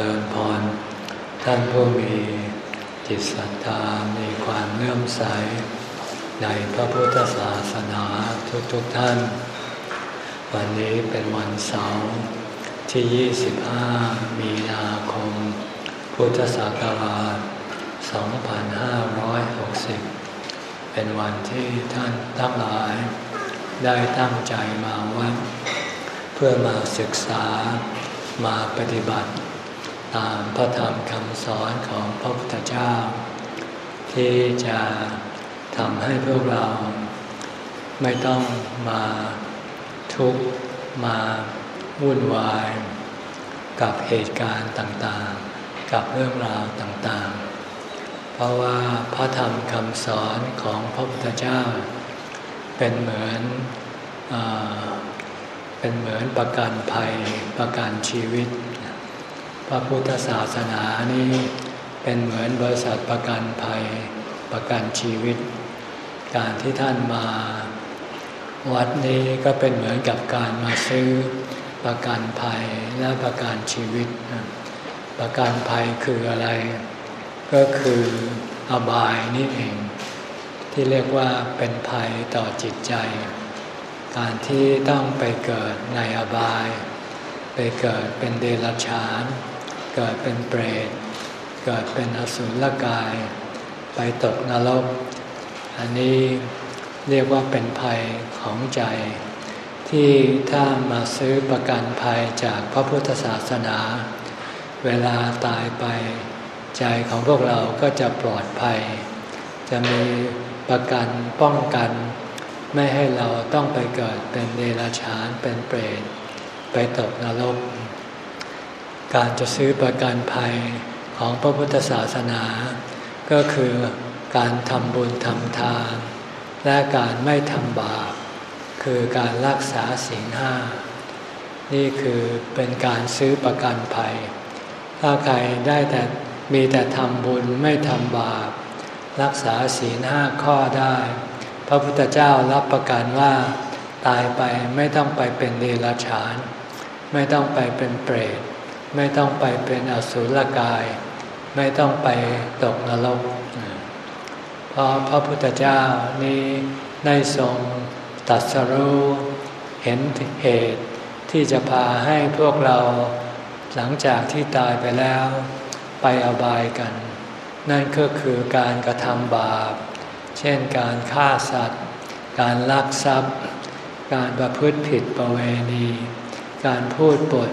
ริญพร ท่านผู้มีจิตศรัทธา มีความเลื่อมใส ในพระพุทธศาสนาทุกๆทท่าน วันนี้เป็นวันเสาร์ที่ 25 มีนาคม พุทธศักราช 2560 เป็นวันที่ท่านทั้งหลาย ได้ตั้งใจมาวัดเพื่อมาศึกษามาปฏิบัติ ตามพระธรรมคำสอนของพระพุทธเจ้า ที่จะทำให้พวกเรา ไม่ต้องมาทุกข์มาวุ่นวาย กับเหตุการณ์ต่างๆ กับเรื่องราวต่างๆ เพราะว่าพระธรรมคำสอนของพระพุทธเจ้า เป็นเหมือนอเป็นเหมือนประกันภัยประกันชีวิต พระพุทธศาสนานี้เป็นเหมือนบริษัทประกันภัยประกันชีวิต การที่ท่านมา วัดนี้ก็เป็นเหมือนกับการมาซื้อประกันภัยและประกันชีวิต ประกันภัยคืออะไร ก็คืออบายนี่เอง ที่เรียกว่าเป็นภัยต่อจิตใจ การที่ต้องไปเกิดในอบาย ไปเกิดเป็นเดรัจฉาน เกิดเป็นเปรต เกิดเป็นอสุรกาย ไปตกนรก อันนี้เรียกว่าเป็นภัยของใจ ที่ถ้ามาซื้อประกันภัยจากพระพุทธศาสนา เวลาตายไป ใจของพวกเราก็จะปลอดภัย จะมีประกันป้องกัน ไม่ให้เราต้องไปเกิดเป็นเดรัจฉานเป็นเปรต ไปตกนรก การจะซื้อประกันภัยของพระพุทธศาสนา ก็คือการทำบุญทำทาน และการไม่ทำบาป คือการรักษาศีลห้า นี่คือเป็นการซื้อประกันภัย ถ้าใครได้แต่มีแต่ทำบุญไม่ทำบาป รักษาศีลห้าข้อได้ พระพุทธเจ้ารับประกันว่า ตายไปไม่ต้องไปเป็นเดรัจฉาน ไม่ต้องไปเป็นเปรต ไม่ต้องไปเป็นอสุรกาย ไม่ต้องไปตกนรกเพราะพระพุทธเจ้านี้ได้ทรงตัดสรู้เห็นเหตุที่จะพาให้พวกเราหลังจากที่ตายไปแล้วไปอบายกัน นั่นก็คือการกระทำบาป เช่นการฆ่าสัตว์ การลักทรัพย์ การประพฤติผิดประเวณี การพูดปด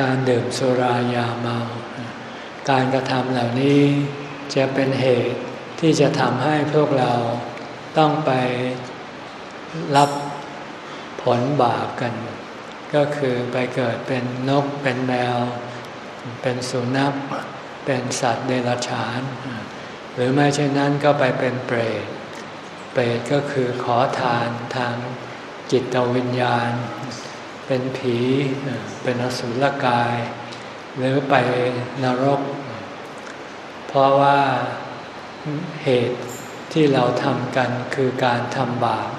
การดื่มสุรายาเมา การกระทำเหล่านี้จะเป็นเหตุที่จะทำให้พวกเราต้องไปรับผลบาปกัน ก็คือไปเกิดเป็นนกเป็นแมว เป็นสุนัขเป็นสัตว์เดรัจฉาน หรือไม่เช่นนั้นก็ไปเป็นเปรต เปรตก็คือขอทานทางจิตวิญญาณ เป็นผี เป็นอสุรกาย หรือไปนรก เพราะว่าเหตุที่เราทำกันคือการทำบาป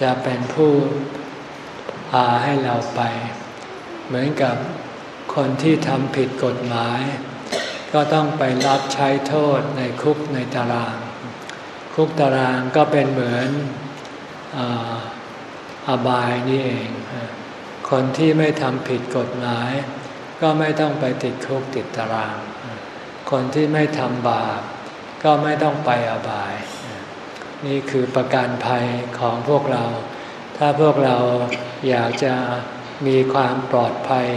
จะเป็นผู้พาให้เราไป เหมือนกับคนที่ทำผิดกฎหมาย ก็ต้องไปรับใช้โทษในคุกในตาราง คุกตารางก็เป็นเหมือนอบายนี่เอง คนที่ไม่ทำผิดกฎหมาย ก็ไม่ต้องไปติดคุกติดตาราง คนที่ไม่ทำบาปก็ไม่ต้องไปอบาย นี่คือประการภัยของพวกเรา ถ้าพวกเราอยากจะมีความปลอดภัย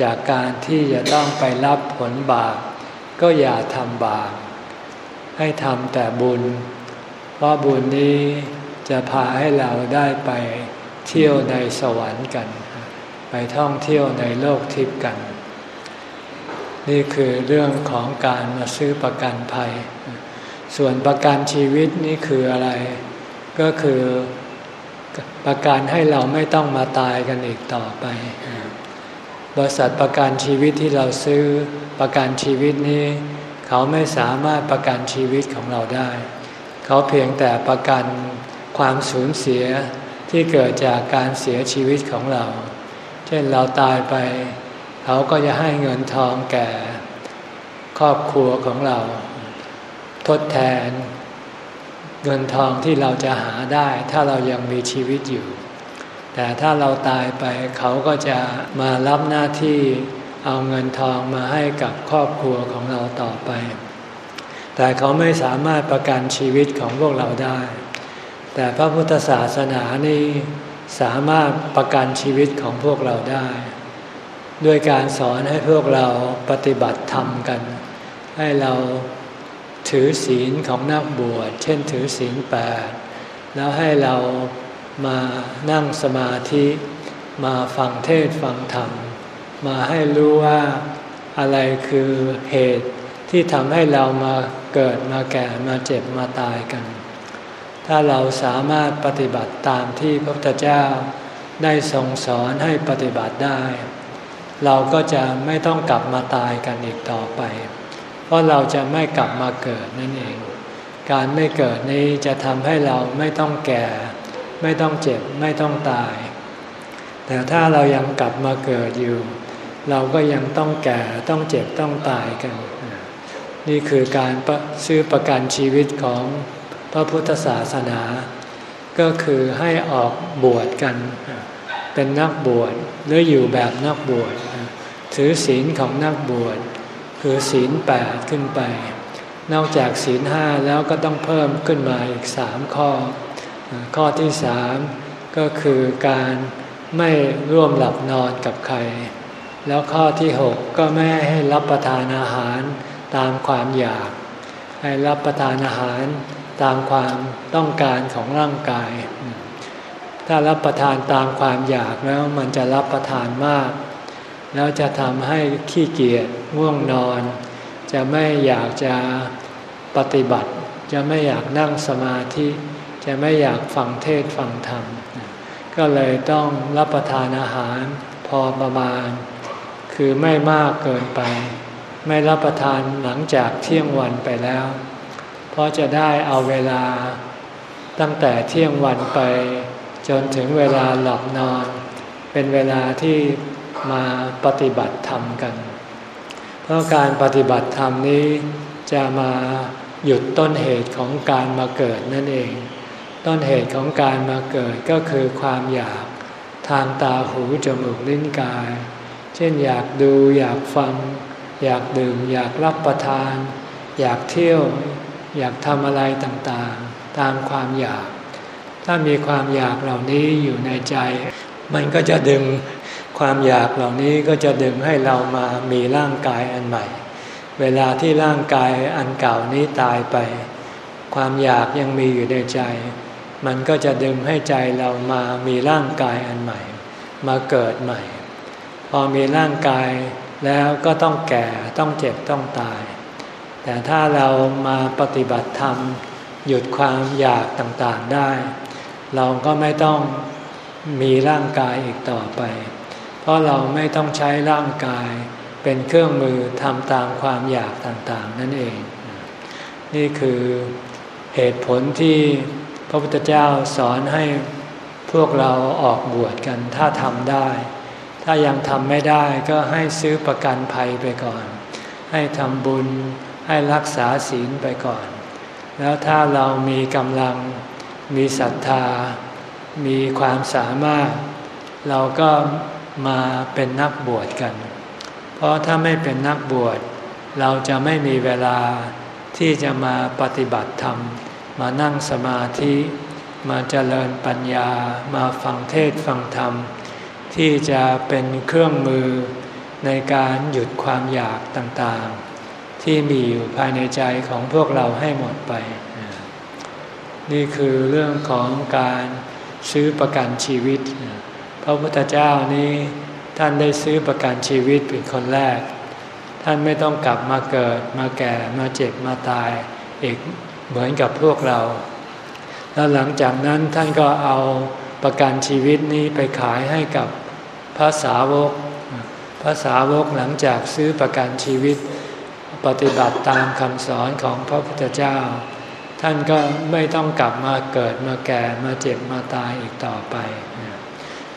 จากการที่จะต้องไปรับผลบาปก็อย่าทำบาปให้ทำแต่บุญ เพราะบุญนี้จะพาให้เราได้ไปเที่ยวในสวรรค์กัน ไปท่องเที่ยวในโลกทิพย์กัน นี่คือเรื่องของการมาซื้อประกันภัย ส่วนประกันชีวิตนี่คืออะไร ก็คือประกันให้เราไม่ต้องมาตายกันอีกต่อไป บริษัทประกันชีวิตที่เราซื้อประกันชีวิตนี้ เขาไม่สามารถประกันชีวิตของเราได้ เขาเพียงแต่ประกันความสูญเสียที่เกิดจากการเสียชีวิตของเรา เช่นเราตายไป เขาก็จะให้เงินทองแก่ครอบครัวของเรา ทดแทนเงินทองที่เราจะหาได้ ถ้าเรายังมีชีวิตอยู่ แต่ถ้าเราตายไปเขาก็จะมารับหน้าที่เอาเงินทองมาให้กับครอบครัวของเราต่อไป แต่เขาไม่สามารถประกันชีวิตของพวกเราได้ แต่พระพุทธศาสนานี่ สามารถประกันชีวิตของพวกเราได้ ด้วยการสอนให้พวกเราปฏิบัติธรรมกัน ให้เราถือศีลของนักบวช เช่นถือศีลแปดแล้วให้เรามานั่งสมาธิมาฟังเทศฟังธรรม มาให้รู้ว่าอะไรคือเหตุที่ทำให้เรามาเกิดมาแก่มาเจ็บมาตายกัน ถ้าเราสามารถปฏิบัติตามที่พระพุทธเจ้าได้ทรงสอนให้ปฏิบัติได้ เราก็จะไม่ต้องกลับมาตายกันอีกต่อไป เพราะเราจะไม่กลับมาเกิดนั่นเอง การไม่เกิดนี้จะทำให้เราไม่ต้องแก่ ไม่ต้องเจ็บไม่ต้องตาย แต่ถ้าเรายังกลับมาเกิดอยู่ เราก็ยังต้องแก่ต้องเจ็บต้องตายกัน นี่คือการซื้อประกันชีวิตของ พระพุทธศาสนา ก็คือให้ออกบวชกัน เป็นนักบวชหรืออยู่แบบนักบวชถือศีลของนักบวชคือศีลแปดขึ้นไป นอกจากศีลห้าแล้วก็ต้องเพิ่มขึ้นมาอีกสามข้อ ข้อที่สามก็คือการไม่ร่วมหลับนอนกับใคร แล้วข้อที่หกก็ไม่ให้รับประทานอาหารตามความอยาก ให้รับประทานอาหาร ตามความต้องการของร่างกาย ถ้ารับประทานตามความอยากแล้วมันจะรับประทานมาก แล้วจะทำให้ขี้เกียจง่วงนอน จะไม่อยากจะปฏิบัติ จะไม่อยากนั่งสมาธิ จะไม่อยากฟังเทศฟังธรรม ก็เลยต้องรับประทานอาหารพอประมาณ คือไม่มากเกินไป ไม่รับประทานหลังจากเที่ยงวันไปแล้ว ราะจะได้เอาเวลาตั้งแต่เที่ยงวันไป จนถึงเวลาหลับนอน เป็นเวลาที่มาปฏิบัติธรรมกัน เพราะการปฏิบัติธรรมนี้จะมาหยุดต้นเหตุของการมาเกิดนั่นเอง ต้นเหตุของการมาเกิดก็คือความอยากทางตาหูจมูกลิ้นกาย เช่นอยากดูอยากฟัง อยากดื่มอยากรับประทาน อยากเที่ยว อยากทำอะไรต่างๆ ตามความอยาก ถ้ามีความอยากเหล่านี้อยู่ในใจ มันก็จะดึงความอยากเหล่านี้ก็จะดึงให้เรามามีร่างกายอันใหม่ เวลาที่ร่างกายอันเก่านี้ตายไป ความอยากยังมีอยู่ในใจ มันก็จะดึงให้ใจเรามามีร่างกายอันใหม่ มาเกิดใหม่ พอมีร่างกายแล้วก็ต้องแก่ต้องเจ็บต้องตาย แต่ถ้าเรามาปฏิบัติธรรม หยุดความอยากต่างๆได้ เราก็ไม่ต้องมีร่างกายอีกต่อไป เพราะเราไม่ต้องใช้ร่างกายเป็นเครื่องมือทำตามความอยากต่างๆ นั่นเอง นี่คือเหตุผลที่พระพุทธเจ้าสอนให้พวกเราออกบวชกันถ้าทำได้ ถ้ายังทำไม่ได้ก็ให้ซื้อประกันภัยไปก่อน ให้ทำบุญ ให้รักษาศีลไปก่อน แล้วถ้าเรามีกำลัง มีศรัทธา มีความสามารถ เราก็มาเป็นนักบวชกัน เพราะถ้าไม่เป็นนักบวช เราจะไม่มีเวลาที่จะมาปฏิบัติธรรม มานั่งสมาธิ มาเจริญปัญญา มาฟังเทศฟังธรรม ที่จะเป็นเครื่องมือในการหยุดความอยากต่างๆ ที่มีอยู่ภายในใจของพวกเราให้หมดไป นี่คือเรื่องของการซื้อประกันชีวิต พระพุทธเจ้านี้ท่านได้ซื้อประกันชีวิตเป็นคนแรก ท่านไม่ต้องกลับมาเกิดมาแก่มาเจ็บมาตายอีกเหมือนกับพวกเรา แล้วหลังจากนั้นท่านก็เอาประกันชีวิตนี้ไปขายให้กับพระสาวก พระสาวกหลังจากซื้อประกันชีวิต ปฏิบัติตามคำสอนของพระพุทธเจ้า ท่านก็ไม่ต้องกลับมาเกิดมาแก่มาเจ็บมาตายอีกต่อไป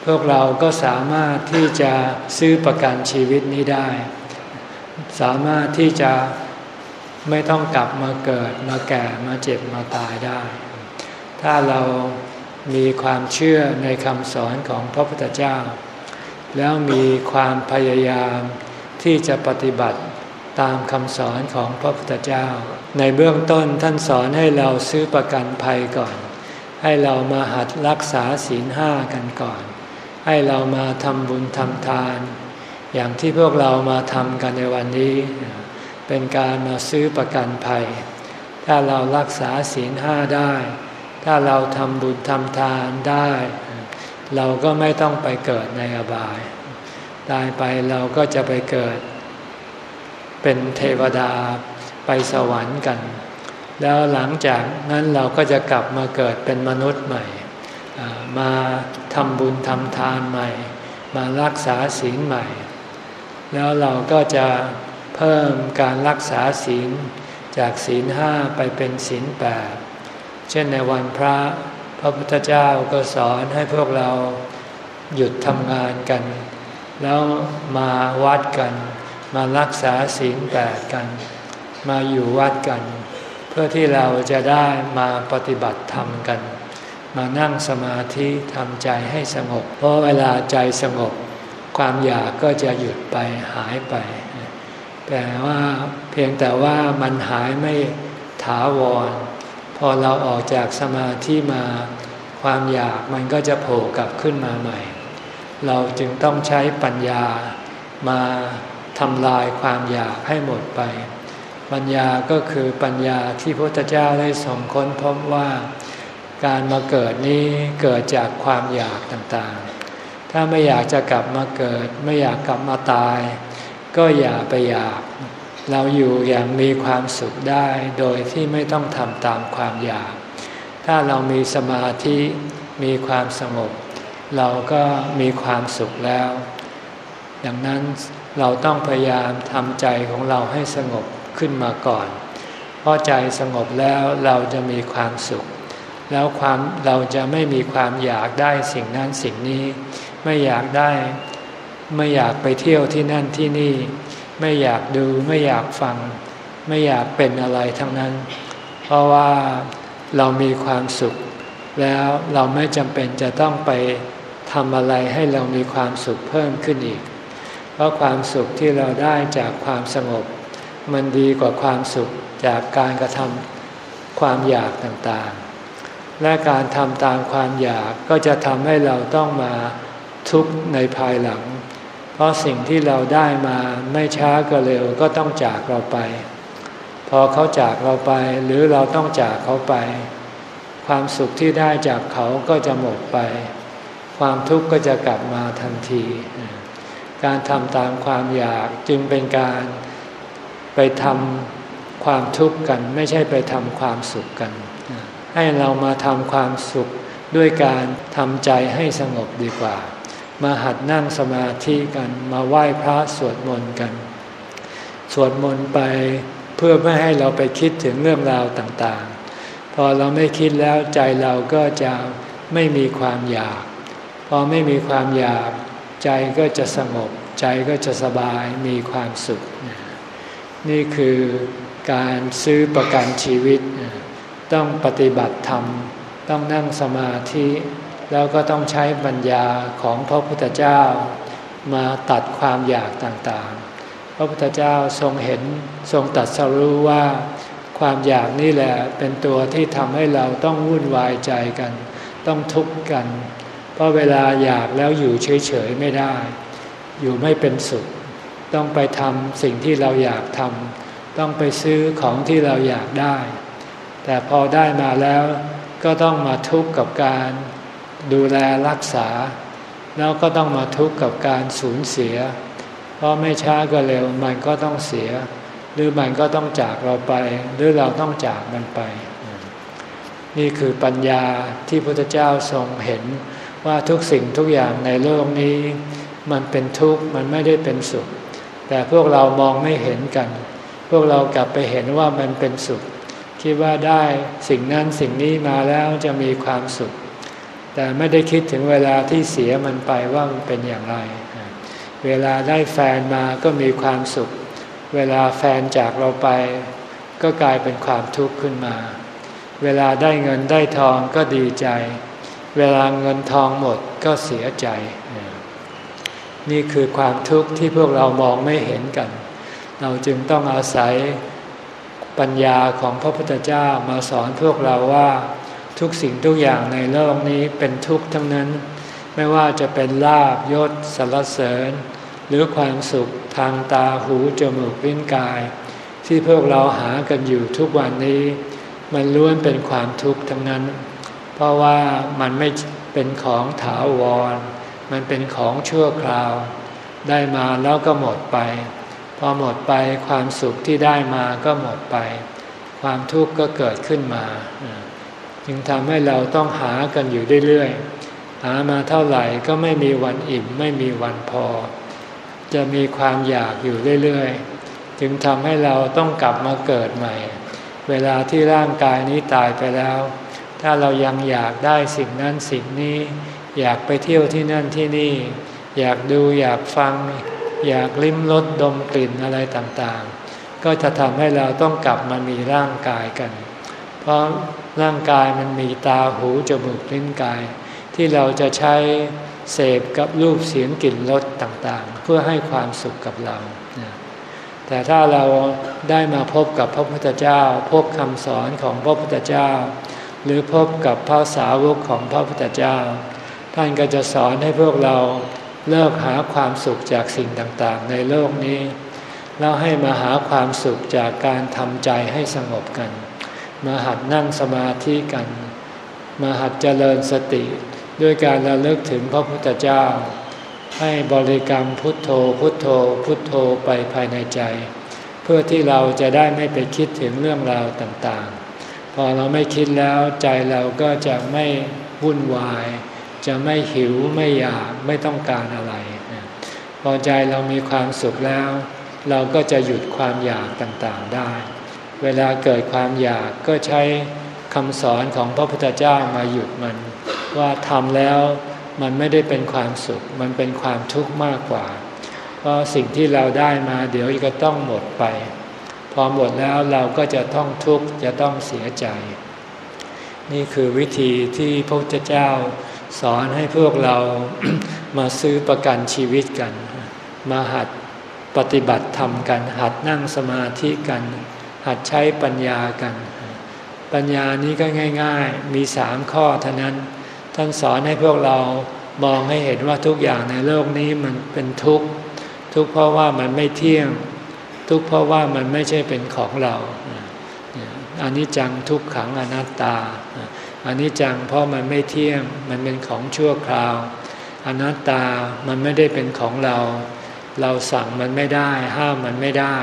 พวกเราก็สามารถที่จะซื้อประกันชีวิตนี้ได้ สามารถที่จะไม่ต้องกลับมาเกิดมาแก่มาเจ็บมาตายได้ ถ้าเรามีความเชื่อในคำสอนของพระพุทธเจ้า แล้วมีความพยายามที่จะปฏิบัติ ตามคำสอนของพระพุทธเจ้า ในเบื้องต้นท่านสอนให้เราซื้อประกันภัยก่อน ให้เรามาหัดรักษาศีลห้ากันก่อน ให้เรามาทำบุญทำทาน อย่างที่พวกเรามาทำกันในวันนี้ เป็นการมาซื้อประกันภัย ถ้าเรารักษาศีลห้าได้ ถ้าเราทำบุญทำทานได้ เราก็ไม่ต้องไปเกิดในอบาย ตายไปเราก็จะไปเกิด เป็นเทวดาไปสวรรค์กัน แล้วหลังจากนั้นเราก็จะกลับมาเกิดเป็นมนุษย์ใหม่ มาทำบุญทำทานใหม่ มารักษาศีลใหม่ แล้วเราก็จะเพิ่มการรักษาศีลจากศีลห้าไปเป็นศีลแปดเช่นในวันพระพระพุทธเจ้าก็สอนให้พวกเราหยุดทำงานกัน แล้วมาวัดกัน มารักษาศีลแปดกัน มาอยู่วัดกัน เพื่อที่เราจะได้มาปฏิบัติธรรมกัน มานั่งสมาธิทำใจให้สงบ เพราะเวลาใจสงบ ความอยากก็จะหยุดไปหายไป แต่ว่าเพียงแต่ว่ามันหายไม่ถาวร พอเราออกจากสมาธิมา ความอยากมันก็จะโผล่กลับขึ้นมาใหม่ เราจึงต้องใช้ปัญญามา ทำลายความอยากให้หมดไป ปัญญาก็คือปัญญาที่พระพุทธเจ้าได้ส่งค้นพบว่าการมาเกิดนี้เกิดจากความอยากต่างๆ ถ้าไม่อยากจะกลับมาเกิด ไม่อยากกลับมาตาย ก็อย่าไปอยาก เราอยู่อย่างมีความสุขได้โดยที่ไม่ต้องทำตามความอยาก ถ้าเรามีสมาธิมีความสงบ เราก็มีความสุขแล้ว ดังนั้น เราต้องพยายามทำใจของเราให้สงบขึ้นมาก่อน เพราะใจสงบแล้วเราจะมีความสุข แล้วความเราจะไม่มีความอยากได้สิ่งนั้นสิ่งนี้ ไม่อยากได้ ไม่อยากไปเที่ยวที่นั่นที่นี่ ไม่อยากดูไม่อยากฟัง ไม่อยากเป็นอะไรทั้งนั้น เพราะว่าเรามีความสุข แล้วเราไม่จำเป็นจะต้องไปทำอะไรให้เรามีความสุขเพิ่มขึ้นอีก เพราะความสุขที่เราได้จากความสงบ มันดีกว่าความสุขจากการกระทำความอยากต่างๆ และการทำตามความอยากก็จะทำให้เราต้องมาทุกข์ในภายหลัง เพราะสิ่งที่เราได้มาไม่ช้าก็เร็วก็ต้องจากเราไป พอเขาจากเราไปหรือเราต้องจากเขาไป ความสุขที่ได้จากเขาก็จะหมดไป ความทุกข์ก็จะกลับมาทันที การทำตามความอยากจึงเป็นการไปทำความทุกข์กัน ไม่ใช่ไปทำความสุขกัน ให้เรามาทำความสุขด้วยการทำใจให้สงบดีกว่า มาหัดนั่งสมาธิกันมาไหว้พระสวดมนต์กัน สวดมนต์ไปเพื่อไม่ให้เราไปคิดถึงเรื่องราวต่างๆ พอเราไม่คิดแล้วใจเราก็จะไม่มีความอยาก พอไม่มีความอยาก ใจก็จะสงบ ใจก็จะสบายมีความสุข นี่คือการซื้อประกันชีวิต ต้องปฏิบัติธรรม ต้องนั่งสมาธิ แล้วก็ต้องใช้ปัญญาของพระพุทธเจ้า มาตัดความอยากต่างๆ พระพุทธเจ้าทรงเห็นทรงตัดสรู้ว่าความอยากนี่แหละเป็นตัวที่ทำให้เราต้องวุ่นวายใจกัน ต้องทุกข์กัน ราะเวลาอยากแล้วอยู่เฉยๆไม่ได้ อยู่ไม่เป็นสุข ต้องไปทำสิ่งที่เราอยากทำต้องไปซื้อของที่เราอยากได้ แต่พอได้มาแล้วก็ต้องมาทุกข์กับการดูแลรักษา แล้วก็ต้องมาทุกข์กับการสูญเสีย เพราะไม่ช้าก็เร็วมันก็ต้องเสีย หรือมันก็ต้องจากเราไป หรือเราต้องจากมันไป นี่คือปัญญาที่พระพุทธเจ้าทรงเห็น ว่าทุกสิ่งทุกอย่างในโลกนี้ มันเป็นทุกข์มันไม่ได้เป็นสุข แต่พวกเรามองไม่เห็นกัน พวกเรากลับไปเห็นว่ามันเป็นสุข คิดว่าได้สิ่งนั้นสิ่งนี้มาแล้วจะมีความสุข แต่ไม่ได้คิดถึงเวลาที่เสียมันไปว่ามันเป็นอย่างไร เวลาได้แฟนมาก็มีความสุข เวลาแฟนจากเราไป ก็กลายเป็นความทุกข์ขึ้นมา เวลาได้เงินได้ทองก็ดีใจ เวลาเงินทองหมดก็เสียใจ นี่คือความทุกข์ที่พวกเรามองไม่เห็นกัน เราจึงต้องอาศัยปัญญาของพระพุทธเจ้ามาสอนพวกเราว่าทุกสิ่งทุกอย่างในโลกนี้เป็นทุกข์ทั้งนั้น ไม่ว่าจะเป็นลาบยศสรรเสริญ หรือความสุขทางตาหูจมูกลิ้นกาย ที่พวกเราหากันอยู่ทุกวันนี้ มันล้วนเป็นความทุกข์ทั้งนั้น เพราะว่ามันไม่เป็นของถาวร มันเป็นของชั่วคราว ได้มาแล้วก็หมดไป พอหมดไปความสุขที่ได้มาก็หมดไป ความทุกข์ก็เกิดขึ้นมา จึงทำให้เราต้องหากันอยู่เรื่อยๆ หามาเท่าไหร่ก็ไม่มีวันอิ่มไม่มีวันพอ จะมีความอยากอยู่เรื่อยๆ จึงทำให้เราต้องกลับมาเกิดใหม่ เวลาที่ร่างกายนี้ตายไปแล้ว ถ้าเรายังอยากได้สิ่งนั้นสิ่งนี้ อยากไปเที่ยวที่นั่นที่นี่ อยากดูอยากฟัง อยากลิ้มรสดมกลิ่นอะไรต่างๆ ก็จะทำให้เราต้องกลับมามีร่างกายกัน เพราะร่างกายมันมีตาหูจมูกลิ้นกาย ที่เราจะใช้เสพกับรูปเสียงกลิ่นรสต่างๆ เพื่อให้ความสุขกับเรา แต่ถ้าเราได้มาพบกับพระพุทธเจ้า พบคำสอนของพระพุทธเจ้า หรือพบกับพระสาวกของพระพุทธเจ้า ท่านก็จะสอนให้พวกเราเลิกหาความสุขจากสิ่งต่างๆ ในโลกนี้ แล้วให้มาหาความสุขจากการทำใจให้สงบกัน มาหัดนั่งสมาธิกัน มาหัดเจริญสติ ด้วยการระลึกถึงพระพุทธเจ้า ให้บริกรรมพุทโธพุทโธ พุทโธไปภายในใจ เพื่อที่เราจะได้ไม่ไปคิดถึงเรื่องราวต่างๆ พอเราไม่คิดแล้วใจเราก็จะไม่วุ่นวาย จะไม่หิวไม่อยากไม่ต้องการอะไร พอใจเรามีความสุขแล้ว เราก็จะหยุดความอยากต่างๆได้ เวลาเกิดความอยากก็ใช้คำสอนของพระพุทธเจ้ามาหยุดมัน ว่าทำแล้วมันไม่ได้เป็นความสุข มันเป็นความทุกข์มากกว่า เพราะสิ่งที่เราได้มาเดี๋ยวก็ต้องหมดไป พอหมดแล้วเราก็จะต้องทุกข์จะต้องเสียใจ นี่คือวิธีที่พระพุทธเจ้าสอนให้พวกเรามาซื้อประกันชีวิตกัน มาหัดปฏิบัติธรรมกัน หัดนั่งสมาธิกัน หัดใช้ปัญญากัน ปัญญานี้ก็ง่าย ๆ มีสามข้อเท่านั้น ท่านสอนให้พวกเรามองให้เห็นว่าทุกอย่างในโลกนี้มันเป็นทุกข์ ทุกข์เพราะว่ามันไม่เที่ยง ทุกข์เพราะว่ามันไม่ใช่เป็นของเราอันนี้จังทุกขังอนัตตาอันนี้จังเพราะมันไม่เที่ยง มันเป็นของชั่วคราว อนัตตามันไม่ได้เป็นของเรา เราสั่งมันไม่ได้ ห้ามมันไม่ได้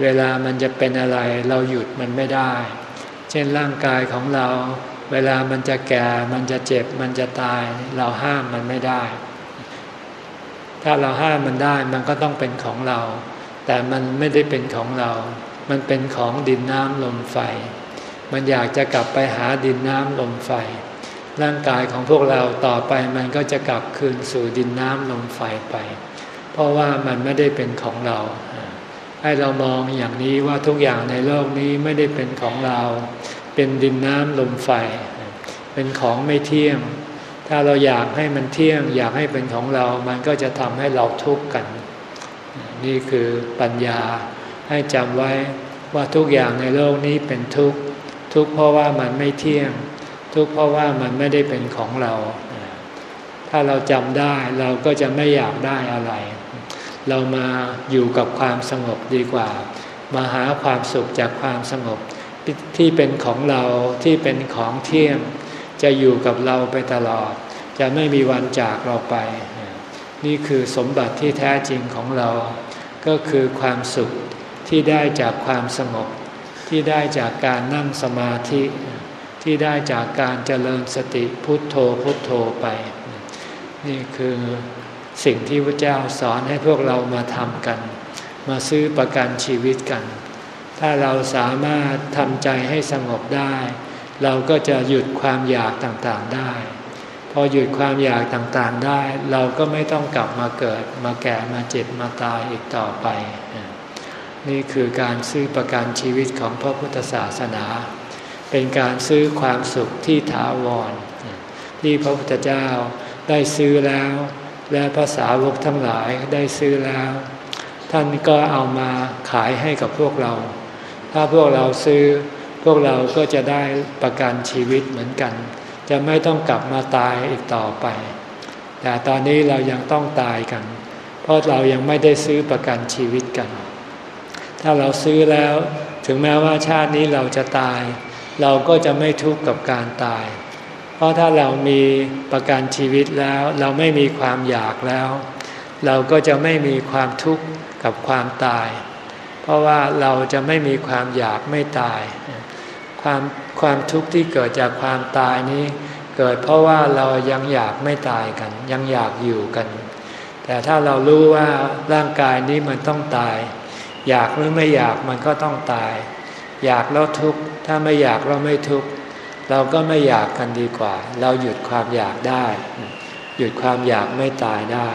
เวลามันจะเป็นอะไร เราหยุดมันไม่ได้ เช่นร่างกายของเรา เวลามันจะแก่ มันจะเจ็บ มันจะตาย เราห้ามมันไม่ได้ ถ้าเราห้ามมันได้ มันก็ต้องเป็นของเรา แต่มันไม่ได้เป็นของเรา มันเป็นของดินน้ำลมไฟ มันอยากจะกลับไปหาดินน้ำลมไฟ ร่างกายของพวกเราต่อไปมันก็จะกลับคืนสู่ดินน้ำลมไฟไป เพราะว่ามันไม่ได้เป็นของเรา ให้เรามองอย่างนี้ว่าทุกอย่างในโลกนี้ไม่ได้เป็นของเรา เป็นดินน้ำลมไฟ เป็นของไม่เที่ยง ถ้าเราอยากให้มันเที่ยง อยากให้เป็นของเรา มันก็จะทำให้เราทุกข์กัน นี่คือปัญญา ให้จำไว้ว่าทุกอย่างในโลกนี้เป็นทุกข์ทุกข์เพราะว่ามันไม่เที่ยง ทุกข์เพราะว่ามันไม่ได้เป็นของเรา ถ้าเราจำได้เราก็จะไม่อยากได้อะไร เรามาอยู่กับความสงบดีกว่า มาหาความสุขจากความสงบที่เป็นของเราที่เป็นของเที่ยง จะอยู่กับเราไปตลอด จะไม่มีวันจากเราไป นี่คือสมบัติที่แท้จริงของเรา ก็คือความสุขที่ได้จากความสงบ ที่ได้จากการนั่งสมาธิ ที่ได้จากการเจริญสติพุทโธพุทโธไป นี่คือสิ่งที่พระเจ้าสอนให้พวกเรามาทำกัน มาซื้อประกันชีวิตกัน ถ้าเราสามารถทำใจให้สงบได้ เราก็จะหยุดความอยากต่างๆได้ อหยุดความอยากต่างๆได้ เราก็ไม่ต้องกลับมาเกิด มาแก่มาเจ็บมาตายอีกต่อไป นี่คือการซื้อประกันชีวิตของพระพุทธศาสนา เป็นการซื้อความสุขที่ถาวรที่พระพุทธเจ้าได้ซื้อแล้ว และภาษาวกทั้งหลายได้ซื้อแล้ว ท่านก็เอามาขายให้กับพวกเรา ถ้าพวกเราซื้อพวกเราก็จะได้ประกันชีวิตเหมือนกัน จะไม่ต้องกลับมาตายอีกต่อไป แต่ตอนนี้เรายังต้องตายกัน เพราะเรายังไม่ได้ซื้อประกันชีวิตกัน ถ้าเราซื้อแล้วถึงแม้ว่าชาตินี้เราจะตาย เราก็จะไม่ทุกข์กับการตาย เพราะถ้าเรามีประกันชีวิตแล้ว เราไม่มีความอยากแล้ว เราก็จะไม่มีความทุกข์กับความตาย เพราะว่าเราจะไม่มีความอยากไม่ตาย ความความทุกข์ที่เกิดจากความตายนี้ เกิดเพราะว่าเรายังอยากไม่ตายกัน ยังอยากอยู่กัน แต่ถ้าเรารู้ว่าร่างกายนี้มันต้องตาย อยากหรือไม่อยากมันก็ต้องตาย อยากแล้วทุกข์ถ้าไม่อยากเราไม่ทุกข์เราก็ไม่อยากกันดีกว่า เราหยุดความอยากได้ หยุดความอยากไม่ตายได้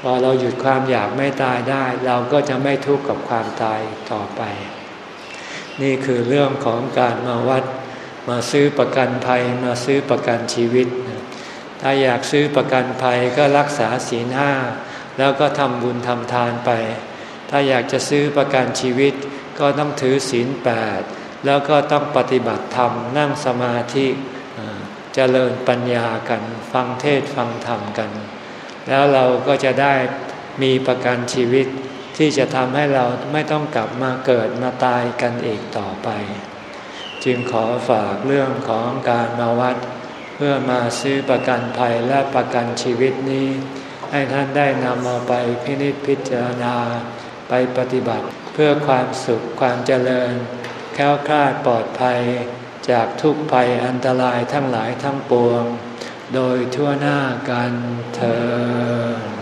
พอเราหยุดความอยากไม่ตายได้ เราก็จะไม่ทุกข์กับความตายต่อไป นี่คือเรื่องของการมาวัด มาซื้อประกันภัยมาซื้อประกันชีวิต ถ้าอยากซื้อประกันภัยก็รักษาศีลห้าแล้วก็ทำบุญทำทานไป ถ้าอยากจะซื้อประกันชีวิต ก็ต้องถือศีลแปดแล้วก็ต้องปฏิบัติธรรมนั่งสมาธิเจริญปัญญากันฟังเทศฟังธรรมกัน แล้วเราก็จะได้มีประกันชีวิต ที่จะทำให้เราไม่ต้องกลับมาเกิดมาตายกันอีกต่อไป จึงขอฝากเรื่องของการมาวัด เพื่อมาซื้อประกันภัยและประกันชีวิตนี้ ให้ท่านได้นำมาไปพินิจพิจารณาไปปฏิบัติเพื่อความสุขความเจริญ แค้วคลาดปลอดภัย จากทุกภัยอันตรายทั้งหลายทั้งปวง โดยทั่วหน้ากันเธอ